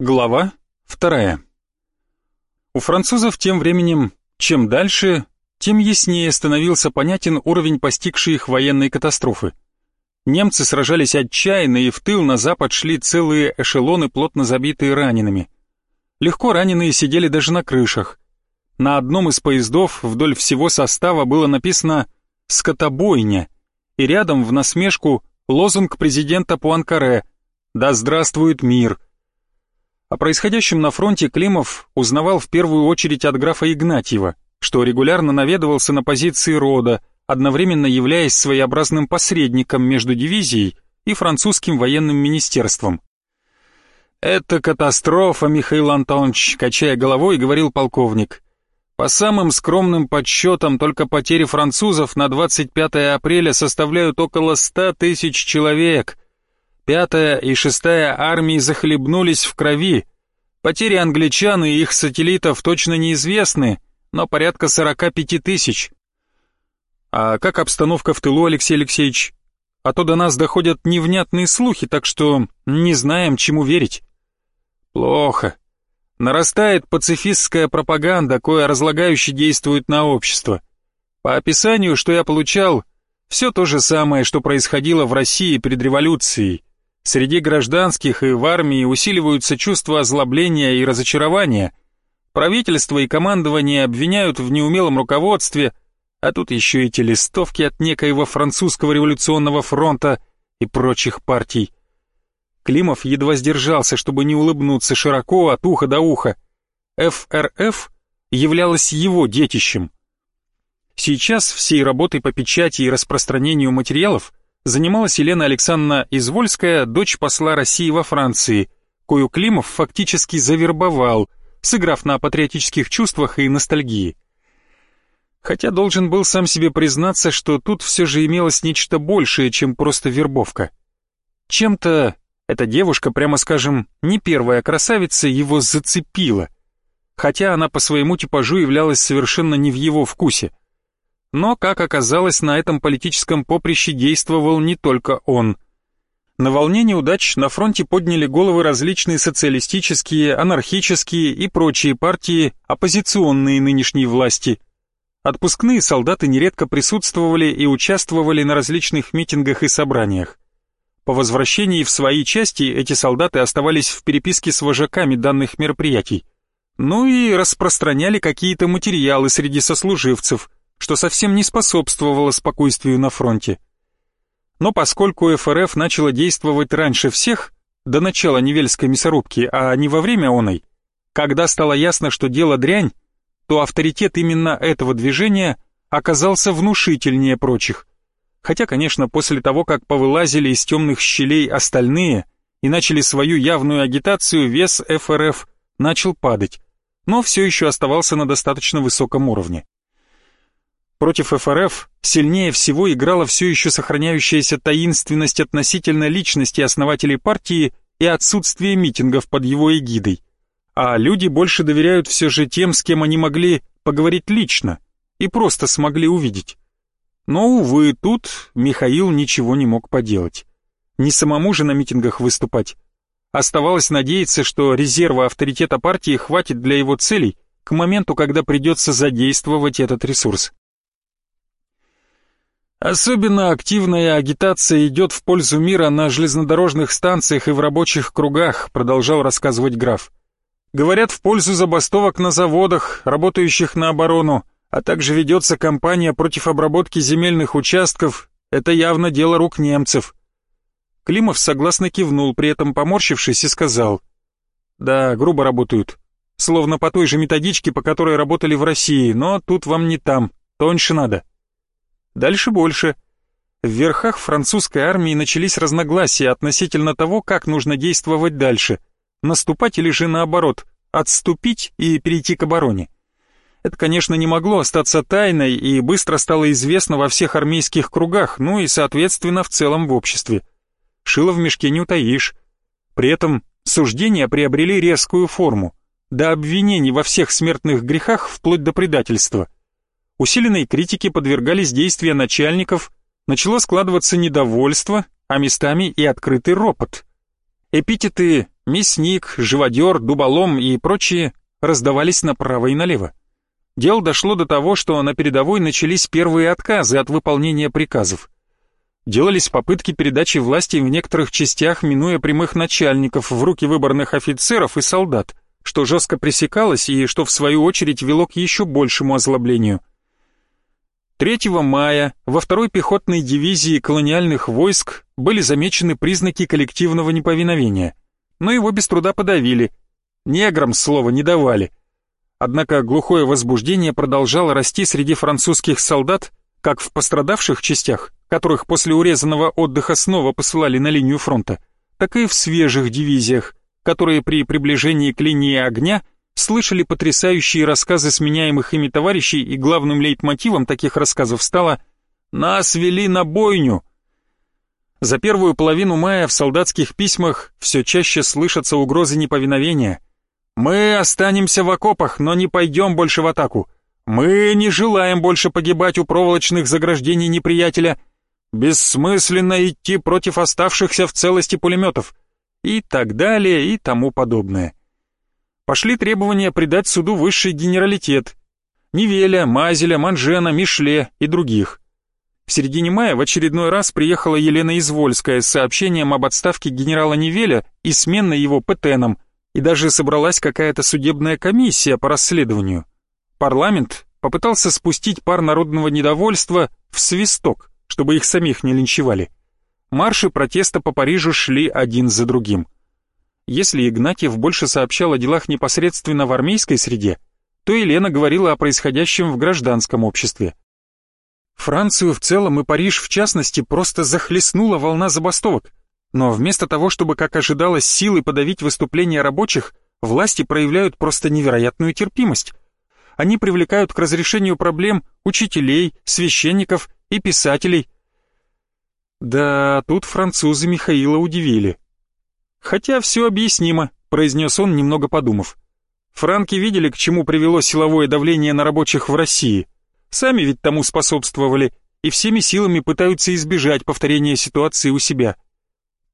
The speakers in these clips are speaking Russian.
Глава вторая. У французов тем временем, чем дальше, тем яснее становился понятен уровень постигшей их военной катастрофы. Немцы сражались отчаянно, и в тыл на запад шли целые эшелоны, плотно забитые ранеными. Легко раненые сидели даже на крышах. На одном из поездов вдоль всего состава было написано «Скотобойня», и рядом в насмешку лозунг президента Пуанкаре «Да здравствует мир!» О происходящем на фронте Климов узнавал в первую очередь от графа Игнатьева, что регулярно наведывался на позиции рода, одновременно являясь своеобразным посредником между дивизией и французским военным министерством. «Это катастрофа, Михаил Антонович», — качая головой, говорил полковник. «По самым скромным подсчетам, только потери французов на 25 апреля составляют около 100 тысяч человек, Пятая и шестая армии захлебнулись в крови. Потери англичан и их сателлитов точно неизвестны, но порядка 45 тысяч. А как обстановка в тылу, Алексей Алексеевич? А то до нас доходят невнятные слухи, так что не знаем, чему верить. Плохо. Нарастает пацифистская пропаганда, кое разлагающе действует на общество. По описанию, что я получал, все то же самое, что происходило в России перед революцией. Среди гражданских и в армии усиливаются чувства озлобления и разочарования. Правительство и командование обвиняют в неумелом руководстве, а тут еще эти листовки от некоего французского революционного фронта и прочих партий. Климов едва сдержался, чтобы не улыбнуться широко от уха до уха. ФРФ являлась его детищем. Сейчас всей работой по печати и распространению материалов занималась Елена Александровна Извольская, дочь посла России во Франции, кою Климов фактически завербовал, сыграв на патриотических чувствах и ностальгии. Хотя должен был сам себе признаться, что тут все же имелось нечто большее, чем просто вербовка. Чем-то эта девушка, прямо скажем, не первая красавица, его зацепила. Хотя она по своему типажу являлась совершенно не в его вкусе. Но, как оказалось, на этом политическом поприще действовал не только он. На волне неудач на фронте подняли головы различные социалистические, анархические и прочие партии, оппозиционные нынешней власти. Отпускные солдаты нередко присутствовали и участвовали на различных митингах и собраниях. По возвращении в свои части эти солдаты оставались в переписке с вожаками данных мероприятий. Ну и распространяли какие-то материалы среди сослуживцев – что совсем не способствовало спокойствию на фронте. Но поскольку ФРФ начала действовать раньше всех, до начала Невельской мясорубки, а не во время оной, когда стало ясно, что дело дрянь, то авторитет именно этого движения оказался внушительнее прочих. Хотя, конечно, после того, как повылазили из темных щелей остальные и начали свою явную агитацию, вес ФРФ начал падать, но все еще оставался на достаточно высоком уровне. Против ФРФ сильнее всего играла все еще сохраняющаяся таинственность относительно личности основателей партии и отсутствие митингов под его эгидой. А люди больше доверяют все же тем, с кем они могли поговорить лично и просто смогли увидеть. Но, увы, тут Михаил ничего не мог поделать. Не самому же на митингах выступать. Оставалось надеяться, что резерва авторитета партии хватит для его целей к моменту, когда придется задействовать этот ресурс. Особенно активная агитация идет в пользу мира на железнодорожных станциях и в рабочих кругах, продолжал рассказывать граф. Говорят, в пользу забастовок на заводах, работающих на оборону, а также ведется кампания против обработки земельных участков. Это явно дело рук немцев. Климов согласно кивнул, при этом поморщившись и сказал. Да, грубо работают. Словно по той же методичке, по которой работали в России, но тут вам не там, тоньше надо. Дальше больше. В верхах французской армии начались разногласия относительно того, как нужно действовать дальше. Наступать или же наоборот, отступить и перейти к обороне. Это, конечно, не могло остаться тайной и быстро стало известно во всех армейских кругах, ну и, соответственно, в целом в обществе. Шило в мешке не утаишь. При этом суждения приобрели резкую форму, до обвинений во всех смертных грехах вплоть до предательства – Усиленной критике подвергались действия начальников, начало складываться недовольство, а местами и открытый ропот. Эпитеты Мясник, живодер, дуболом и прочие раздавались направо и налево. Дело дошло до того, что на передовой начались первые отказы от выполнения приказов. Делались попытки передачи власти в некоторых частях, минуя прямых начальников в руки выборных офицеров и солдат, что жестко пресекалось и что в свою очередь вело к еще большему озлоблению. 3 мая во второй пехотной дивизии колониальных войск были замечены признаки коллективного неповиновения, но его без труда подавили. Неграм слова не давали. Однако глухое возбуждение продолжало расти среди французских солдат, как в пострадавших частях, которых после урезанного отдыха снова посылали на линию фронта, так и в свежих дивизиях, которые при приближении к линии огня слышали потрясающие рассказы сменяемых ими товарищей, и главным лейтмотивом таких рассказов стало «Нас вели на бойню!». За первую половину мая в солдатских письмах все чаще слышатся угрозы неповиновения. «Мы останемся в окопах, но не пойдем больше в атаку. Мы не желаем больше погибать у проволочных заграждений неприятеля. Бессмысленно идти против оставшихся в целости пулеметов» и так далее и тому подобное. Пошли требования придать суду высший генералитет. Невеля, Мазеля, Манжена, Мишле и других. В середине мая в очередной раз приехала Елена Извольская с сообщением об отставке генерала Невеля и сменной его ПТНом, и даже собралась какая-то судебная комиссия по расследованию. Парламент попытался спустить пар народного недовольства в свисток, чтобы их самих не линчевали марши протеста по Парижу шли один за другим. Если Игнатьев больше сообщал о делах непосредственно в армейской среде, то Елена говорила о происходящем в гражданском обществе. Францию в целом и Париж в частности просто захлестнула волна забастовок, но вместо того, чтобы, как ожидалось, силой подавить выступления рабочих, власти проявляют просто невероятную терпимость. Они привлекают к разрешению проблем учителей, священников и писателей – да, тут французы Михаила удивили. Хотя все объяснимо, произнес он, немного подумав. Франки видели, к чему привело силовое давление на рабочих в России. Сами ведь тому способствовали и всеми силами пытаются избежать повторения ситуации у себя.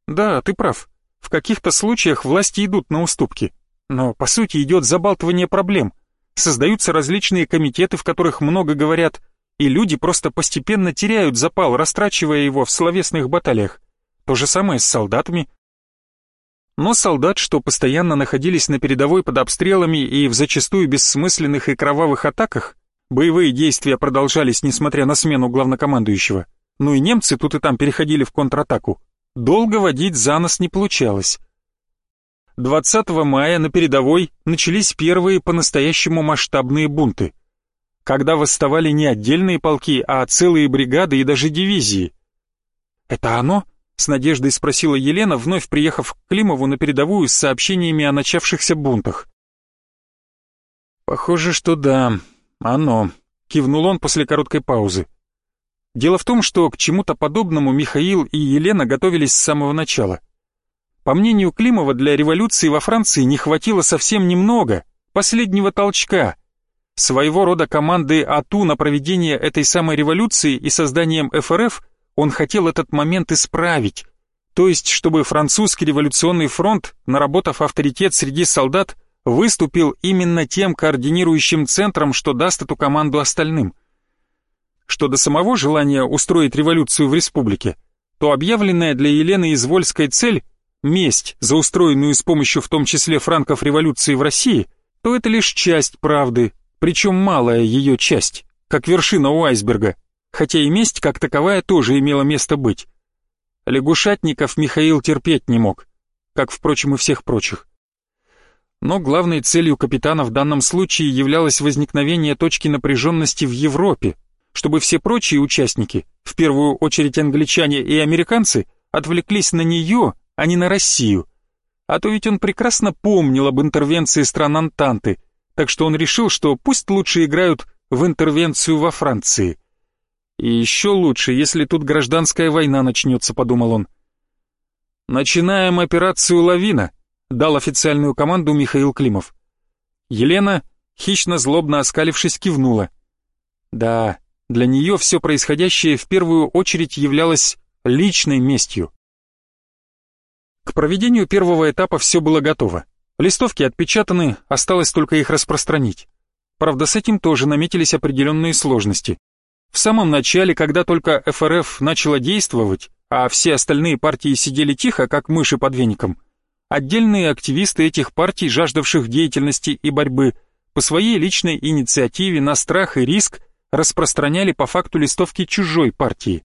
Да, ты прав. В каких-то случаях власти идут на уступки. Но, по сути, идет забалтывание проблем. Создаются различные комитеты, в которых много говорят, и люди просто постепенно теряют запал, растрачивая его в словесных баталиях. То же самое с солдатами. Но солдат, что постоянно находились на передовой под обстрелами и в зачастую бессмысленных и кровавых атаках, боевые действия продолжались, несмотря на смену главнокомандующего, ну и немцы тут и там переходили в контратаку, долго водить за нос не получалось. 20 мая на передовой начались первые по-настоящему масштабные бунты – когда восставали не отдельные полки, а целые бригады и даже дивизии. «Это оно?» — с надеждой спросила Елена, вновь приехав к Климову на передовую с сообщениями о начавшихся бунтах. «Похоже, что да, оно», — кивнул он после короткой паузы. Дело в том, что к чему-то подобному Михаил и Елена готовились с самого начала. По мнению Климова, для революции во Франции не хватило совсем немного, последнего толчка — Своего рода команды АТУ на проведение этой самой революции и созданием ФРФ он хотел этот момент исправить, то есть чтобы французский революционный фронт, наработав авторитет среди солдат, выступил именно тем координирующим центром, что даст эту команду остальным. Что до самого желания устроить революцию в республике, то объявленная для Елены Извольской цель – месть за устроенную с помощью в том числе франков революции в России, то это лишь часть правды, причем малая ее часть, как вершина у айсберга, хотя и месть как таковая тоже имела место быть. Лягушатников Михаил терпеть не мог, как, впрочем, и всех прочих. Но главной целью капитана в данном случае являлось возникновение точки напряженности в Европе, чтобы все прочие участники, в первую очередь англичане и американцы, отвлеклись на нее, а не на Россию. А то ведь он прекрасно помнил об интервенции стран Антанты, так что он решил, что пусть лучше играют в интервенцию во Франции. И еще лучше, если тут гражданская война начнется, подумал он. «Начинаем операцию «Лавина», — дал официальную команду Михаил Климов. Елена, хищно-злобно оскалившись, кивнула. Да, для нее все происходящее в первую очередь являлось личной местью. К проведению первого этапа все было готово. Листовки отпечатаны, осталось только их распространить. Правда, с этим тоже наметились определенные сложности. В самом начале, когда только ФРФ начала действовать, а все остальные партии сидели тихо, как мыши под веником, отдельные активисты этих партий, жаждавших деятельности и борьбы, по своей личной инициативе на страх и риск распространяли по факту листовки чужой партии.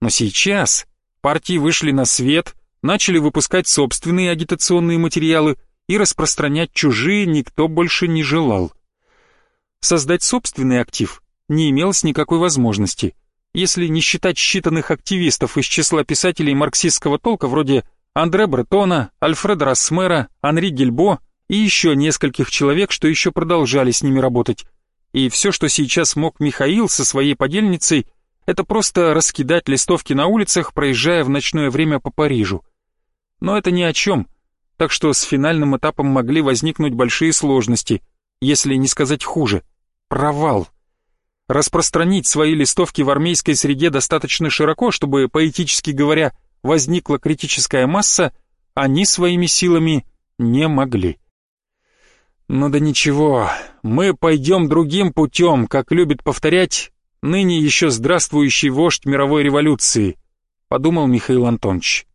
Но сейчас партии вышли на свет, начали выпускать собственные агитационные материалы и распространять чужие никто больше не желал. Создать собственный актив не имелось никакой возможности, если не считать считанных активистов из числа писателей марксистского толка вроде Андре Бретона, Альфреда Рассмера, Анри Гельбо и еще нескольких человек, что еще продолжали с ними работать. И все, что сейчас мог Михаил со своей подельницей, это просто раскидать листовки на улицах, проезжая в ночное время по Парижу. Но это ни о чем, так что с финальным этапом могли возникнуть большие сложности, если не сказать хуже. Провал. Распространить свои листовки в армейской среде достаточно широко, чтобы, поэтически говоря, возникла критическая масса, они своими силами не могли. Ну да ничего, мы пойдем другим путем, как любит повторять ныне еще здравствующий вождь мировой революции, подумал Михаил Антонович.